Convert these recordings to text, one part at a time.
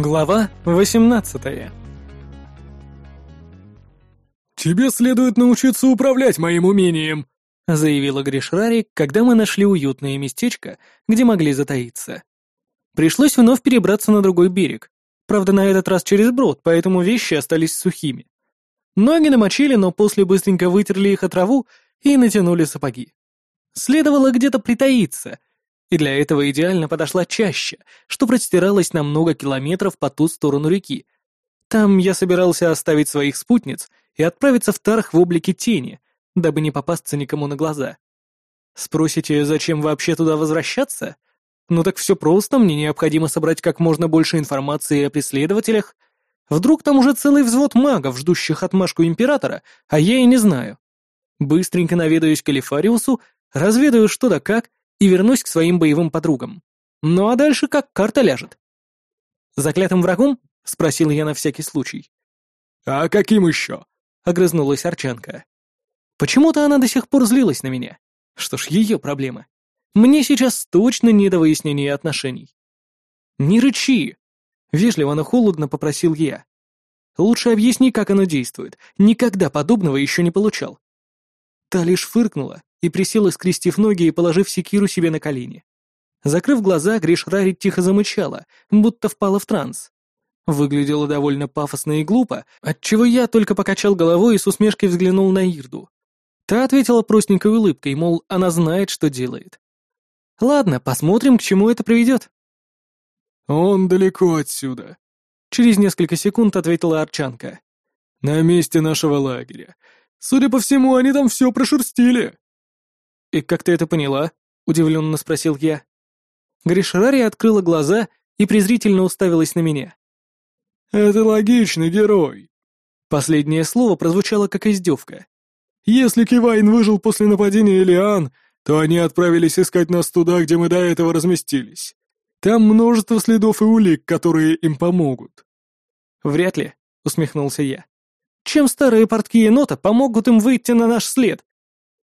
Глава 18 «Тебе следует научиться управлять моим умением», — заявила Гришрари, когда мы нашли уютное местечко, где могли затаиться. Пришлось вновь перебраться на другой берег. Правда, на этот раз через брод, поэтому вещи остались сухими. Ноги намочили, но после быстренько вытерли их от траву и натянули сапоги. Следовало где-то притаиться, и для этого идеально подошла чаще, что простиралась на много километров по ту сторону реки. Там я собирался оставить своих спутниц и отправиться в Тарх в облике тени, дабы не попасться никому на глаза. Спросите, зачем вообще туда возвращаться? Ну так все просто, мне необходимо собрать как можно больше информации о преследователях. Вдруг там уже целый взвод магов, ждущих отмашку Императора, а я и не знаю. Быстренько наведаюсь к Калифариусу, разведаю что да как и вернусь к своим боевым подругам. Ну а дальше как карта ляжет. «Заклятым врагом?» — спросил я на всякий случай. «А каким еще?» — огрызнулась Арчанка. Почему-то она до сих пор злилась на меня. Что ж, ее проблемы. Мне сейчас точно не до выяснения отношений. «Не рычи!» — вежливо, но холодно попросил я. «Лучше объясни, как оно действует. Никогда подобного еще не получал». Та лишь фыркнула и присела, скрестив ноги и положив секиру себе на колени. Закрыв глаза, Гриш Рари тихо замычала, будто впала в транс. Выглядело довольно пафосно и глупо, отчего я только покачал головой и с усмешкой взглянул на Ирду. Та ответила простенькой улыбкой, мол, она знает, что делает. Ладно, посмотрим, к чему это приведет. «Он далеко отсюда», — через несколько секунд ответила Арчанка. «На месте нашего лагеря. Судя по всему, они там все прошерстили». «И как ты это поняла?» — удивленно спросил я. Гришарари открыла глаза и презрительно уставилась на меня. «Это логичный герой». Последнее слово прозвучало как издевка. «Если Кивайн выжил после нападения Элиан, то они отправились искать нас туда, где мы до этого разместились. Там множество следов и улик, которые им помогут». «Вряд ли», — усмехнулся я. «Чем старые портки енота помогут им выйти на наш след?»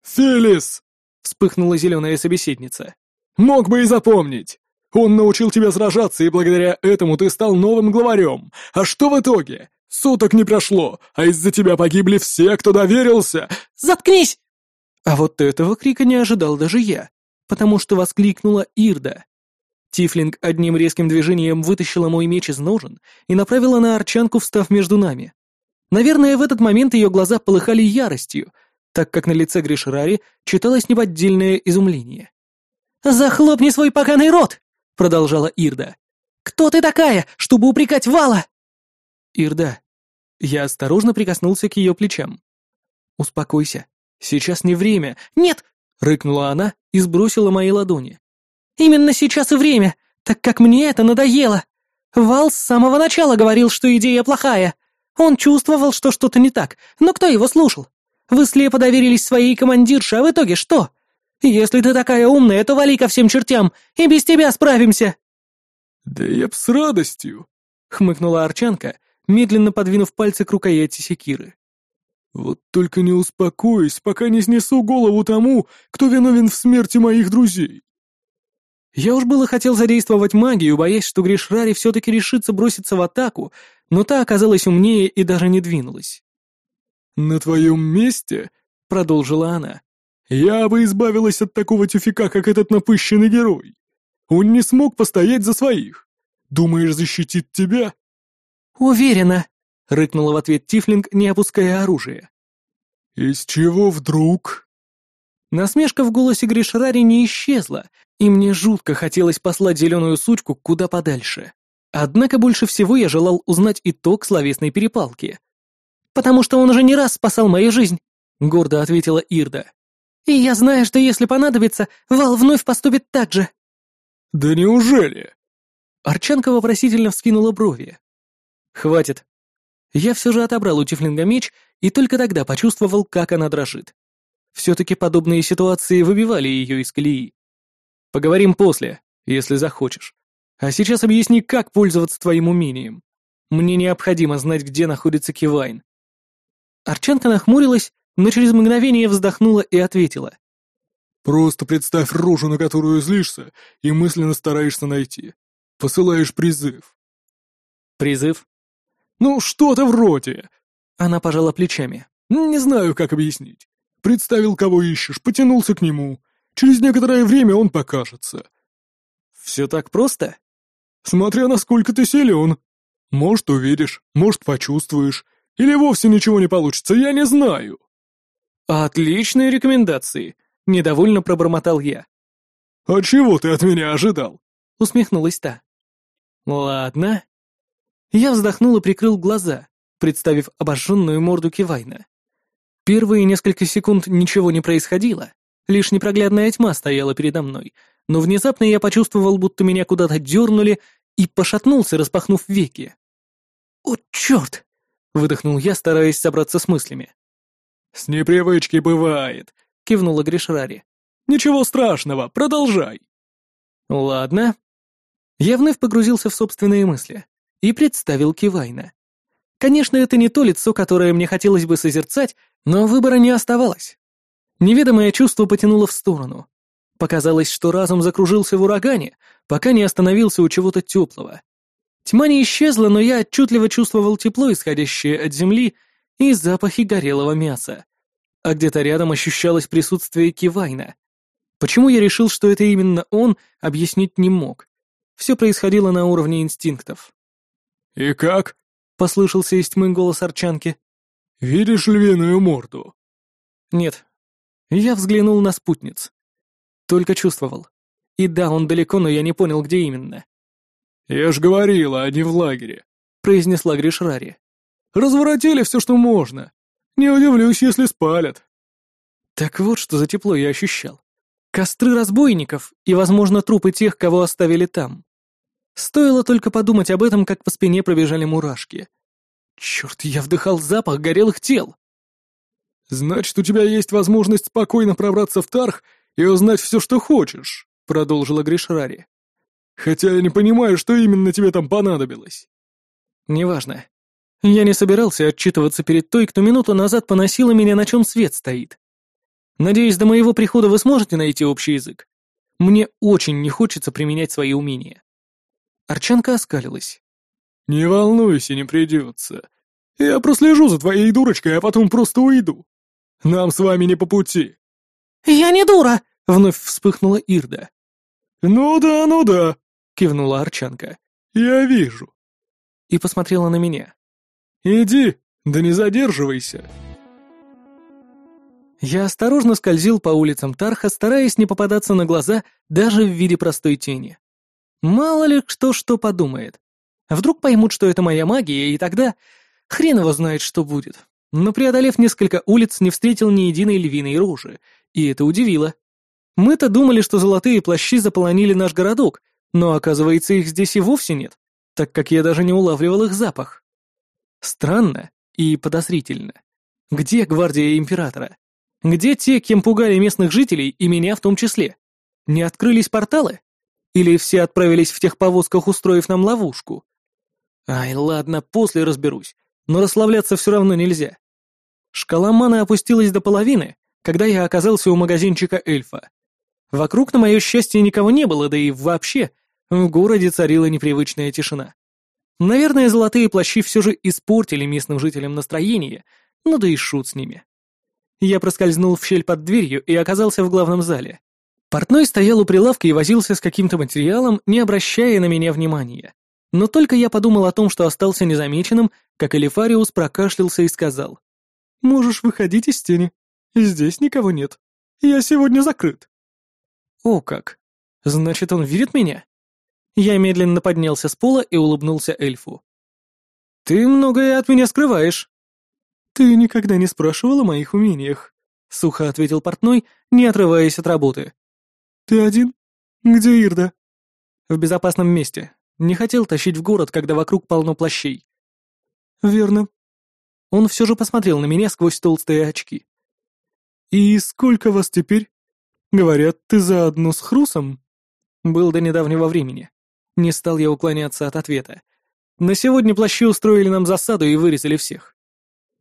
«Фелис!» — вспыхнула зеленая собеседница. «Мог бы и запомнить. Он научил тебя сражаться, и благодаря этому ты стал новым главарем. А что в итоге? Суток не прошло, а из-за тебя погибли все, кто доверился. Заткнись!» А вот этого крика не ожидал даже я, потому что воскликнула Ирда. Тифлинг одним резким движением вытащила мой меч из ножен и направила на арчанку, встав между нами. Наверное, в этот момент ее глаза полыхали яростью, так как на лице Гришрари читалось неподдельное изумление. «Захлопни свой поганый рот!» — продолжала Ирда. «Кто ты такая, чтобы упрекать Вала?» «Ирда». Я осторожно прикоснулся к ее плечам. «Успокойся. Сейчас не время. Нет!» — рыкнула она и сбросила мои ладони. «Именно сейчас и время, так как мне это надоело. Вал с самого начала говорил, что идея плохая. Он чувствовал, что что-то не так, но кто его слушал? Вы слепо доверились своей командирше, а в итоге что? Если ты такая умная, то вали ко всем чертям, и без тебя справимся!» «Да я б с радостью!» — хмыкнула Арчанка, медленно подвинув пальцы к рукояти секиры. «Вот только не успокоюсь, пока не снесу голову тому, кто виновен в смерти моих друзей!» Я уж было хотел задействовать магию, боясь, что Гришрари все-таки решится броситься в атаку, но та оказалась умнее и даже не двинулась. «На твоем месте», — продолжила она, я бы избавилась от такого тюфика, как этот напыщенный герой. Он не смог постоять за своих. Думаешь, защитит тебя?» «Уверена», — рыкнула в ответ Тифлинг, не опуская оружие. «Из чего вдруг?» Насмешка в голосе Гришрари не исчезла, и мне жутко хотелось послать зеленую сучку куда подальше. Однако больше всего я желал узнать итог словесной перепалки. «Потому что он уже не раз спасал мою жизнь», — гордо ответила Ирда. И я знаю, что если понадобится, Вал вновь поступит так же». «Да неужели?» Арчанка вопросительно вскинула брови. «Хватит». Я все же отобрал у Тифлинга меч и только тогда почувствовал, как она дрожит. Все-таки подобные ситуации выбивали ее из колеи. Поговорим после, если захочешь. А сейчас объясни, как пользоваться твоим умением. Мне необходимо знать, где находится Кивайн. Арчанка нахмурилась, но через мгновение вздохнула и ответила. «Просто представь рожу, на которую злишься, и мысленно стараешься найти. Посылаешь призыв». Призыв? Ну, что-то вроде. Она пожала плечами. Не знаю, как объяснить. Представил, кого ищешь, потянулся к нему. Через некоторое время он покажется. Все так просто? Смотря насколько ты силен. Может, увидишь, может, почувствуешь. Или вовсе ничего не получится, я не знаю. Отличные рекомендации, недовольно пробормотал я. А чего ты от меня ожидал? Усмехнулась та. Ладно. Я вздохнул и прикрыл глаза, представив обожженную морду Кивайна. Первые несколько секунд ничего не происходило, лишь непроглядная тьма стояла передо мной, но внезапно я почувствовал, будто меня куда-то дернули, и пошатнулся, распахнув веки. «О, черт!» — выдохнул я, стараясь собраться с мыслями. «С непривычки бывает», — кивнула Гришрари. «Ничего страшного, продолжай». «Ладно». Я вновь погрузился в собственные мысли и представил Кивайна. Конечно, это не то лицо, которое мне хотелось бы созерцать, но выбора не оставалось. Неведомое чувство потянуло в сторону. Показалось, что разум закружился в урагане, пока не остановился у чего-то теплого. Тьма не исчезла, но я отчетливо чувствовал тепло, исходящее от земли, и запахи горелого мяса. А где-то рядом ощущалось присутствие Кивайна. Почему я решил, что это именно он, объяснить не мог. Все происходило на уровне инстинктов. «И как?» — послышался из тьмы голос Арчанки. «Видишь львиную морду?» «Нет». Я взглянул на спутниц. Только чувствовал. И да, он далеко, но я не понял, где именно. «Я ж говорила, они в лагере», — произнесла Гришрари. «Разворотили все, что можно. Не удивлюсь, если спалят». Так вот, что за тепло я ощущал. Костры разбойников и, возможно, трупы тех, кого оставили там. Стоило только подумать об этом, как по спине пробежали мурашки. Черт, я вдыхал запах горелых тел. «Значит, у тебя есть возможность спокойно пробраться в Тарх и узнать все, что хочешь», — продолжила Гришрари. Хотя я не понимаю, что именно тебе там понадобилось. Неважно. Я не собирался отчитываться перед той, кто минуту назад поносила меня, на чем свет стоит. Надеюсь, до моего прихода вы сможете найти общий язык. Мне очень не хочется применять свои умения. Арчанка оскалилась. «Не волнуйся, не придется. Я прослежу за твоей дурочкой, а потом просто уйду. Нам с вами не по пути». «Я не дура!» — вновь вспыхнула Ирда. «Ну да, ну да», — кивнула Арчанка. «Я вижу». И посмотрела на меня. «Иди, да не задерживайся». Я осторожно скользил по улицам Тарха, стараясь не попадаться на глаза даже в виде простой тени. Мало ли кто что подумает. Вдруг поймут, что это моя магия, и тогда хрен его знает, что будет. Но преодолев несколько улиц, не встретил ни единой львиной рожи, и это удивило. Мы-то думали, что золотые плащи заполонили наш городок, но оказывается, их здесь и вовсе нет, так как я даже не улавливал их запах. Странно и подозрительно. Где гвардия императора? Где те, кем пугали местных жителей, и меня в том числе? Не открылись порталы? Или все отправились в тех повозках, устроив нам ловушку? Ай, ладно, после разберусь, но расслабляться все равно нельзя. Шкала маны опустилась до половины, когда я оказался у магазинчика эльфа. Вокруг, на мое счастье, никого не было, да и вообще, в городе царила непривычная тишина. Наверное, золотые плащи все же испортили местным жителям настроение, ну да и шут с ними. Я проскользнул в щель под дверью и оказался в главном зале. Портной стоял у прилавка и возился с каким-то материалом, не обращая на меня внимания. Но только я подумал о том, что остался незамеченным, как Элифариус прокашлялся и сказал. «Можешь выходить из тени. Здесь никого нет. Я сегодня закрыт». О как! Значит, он видит меня? Я медленно поднялся с пола и улыбнулся эльфу. «Ты многое от меня скрываешь». «Ты никогда не спрашивал о моих умениях», — сухо ответил портной, не отрываясь от работы. «Ты один? Где Ирда?» «В безопасном месте. Не хотел тащить в город, когда вокруг полно плащей». «Верно». Он все же посмотрел на меня сквозь толстые очки. «И сколько вас теперь?» Говорят, ты заодно с Хрусом? Был до недавнего времени. Не стал я уклоняться от ответа. На сегодня плащи устроили нам засаду и вырезали всех.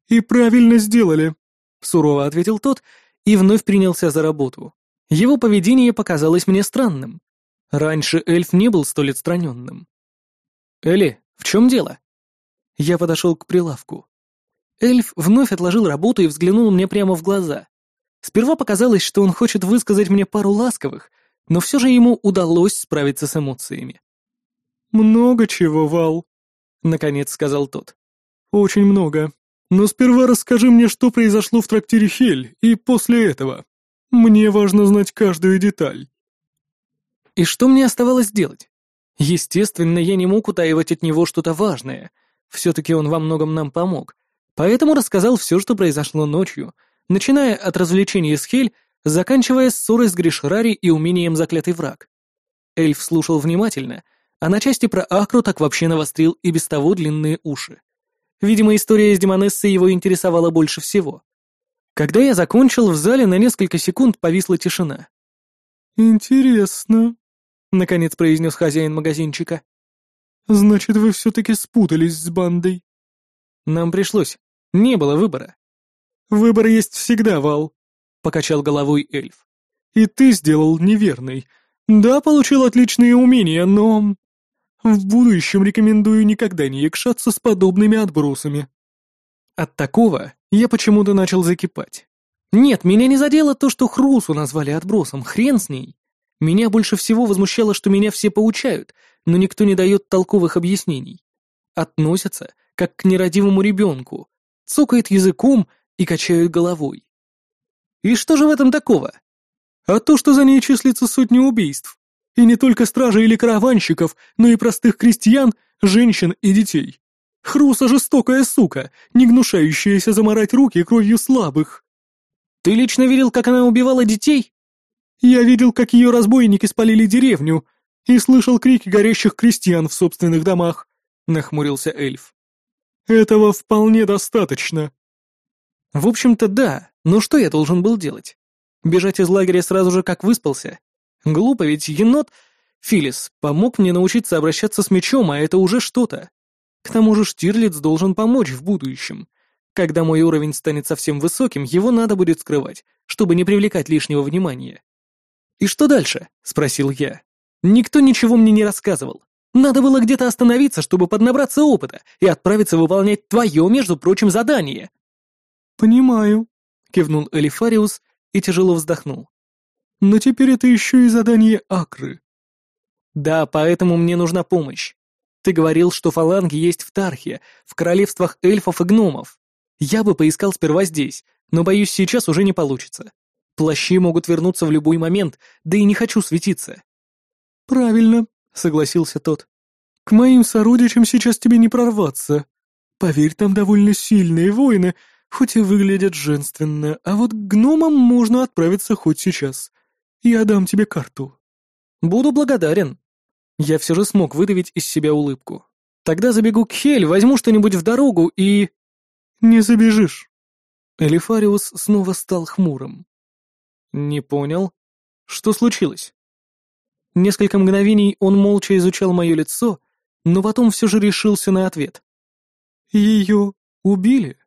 И правильно сделали, сурово ответил тот и вновь принялся за работу. Его поведение показалось мне странным. Раньше эльф не был столь отстраненным. «Элли, в чем дело?» Я подошел к прилавку. Эльф вновь отложил работу и взглянул мне прямо в глаза. Сперва показалось, что он хочет высказать мне пару ласковых, но все же ему удалось справиться с эмоциями. «Много чего, Вал», — наконец сказал тот. «Очень много. Но сперва расскажи мне, что произошло в трактире Хель, и после этого. Мне важно знать каждую деталь». И что мне оставалось делать? Естественно, я не мог утаивать от него что-то важное. Все-таки он во многом нам помог. Поэтому рассказал все, что произошло ночью, начиная от развлечений с Хель, заканчивая ссорой с Гришрари и умением заклятый враг. Эльф слушал внимательно, а на части про Акру так вообще навострил и без того длинные уши. Видимо, история с Демонессой его интересовала больше всего. Когда я закончил, в зале на несколько секунд повисла тишина. «Интересно», — наконец произнес хозяин магазинчика. «Значит, вы все-таки спутались с бандой?» «Нам пришлось. Не было выбора». «Выбор есть всегда, Вал», — покачал головой эльф. «И ты сделал неверный. Да, получил отличные умения, но... В будущем рекомендую никогда не якшаться с подобными отбросами». От такого я почему-то начал закипать. Нет, меня не задело то, что Хрусу назвали отбросом, хрен с ней. Меня больше всего возмущало, что меня все поучают, но никто не дает толковых объяснений. Относятся, как к нерадивому ребенку, цокает языком и качают головой. И что же в этом такого? А то, что за ней числится сотни убийств. И не только стражей или караванщиков, но и простых крестьян, женщин и детей. Хруса жестокая сука, не гнушающаяся заморать руки кровью слабых. Ты лично видел, как она убивала детей? Я видел, как ее разбойники спалили деревню, и слышал крики горящих крестьян в собственных домах, нахмурился эльф. Этого вполне достаточно. В общем-то, да, но что я должен был делать? Бежать из лагеря сразу же, как выспался? Глупо, ведь енот... Филис помог мне научиться обращаться с мечом, а это уже что-то. К тому же Штирлиц должен помочь в будущем. Когда мой уровень станет совсем высоким, его надо будет скрывать, чтобы не привлекать лишнего внимания. «И что дальше?» — спросил я. «Никто ничего мне не рассказывал. Надо было где-то остановиться, чтобы поднабраться опыта и отправиться выполнять твое, между прочим, задание». «Понимаю», — кивнул Элифариус и тяжело вздохнул. «Но теперь это еще и задание Акры». «Да, поэтому мне нужна помощь. Ты говорил, что фаланги есть в Тархе, в королевствах эльфов и гномов. Я бы поискал сперва здесь, но, боюсь, сейчас уже не получится. Плащи могут вернуться в любой момент, да и не хочу светиться». «Правильно», — согласился тот. «К моим сородичам сейчас тебе не прорваться. Поверь, там довольно сильные воины, хоть и выглядят женственно, а вот к гномам можно отправиться хоть сейчас. Я дам тебе карту». «Буду благодарен». Я все же смог выдавить из себя улыбку. «Тогда забегу к Хель, возьму что-нибудь в дорогу и...» «Не забежишь». Элифариус снова стал хмурым. «Не понял. Что случилось?» Несколько мгновений он молча изучал мое лицо, но потом все же решился на ответ. «Ее убили?»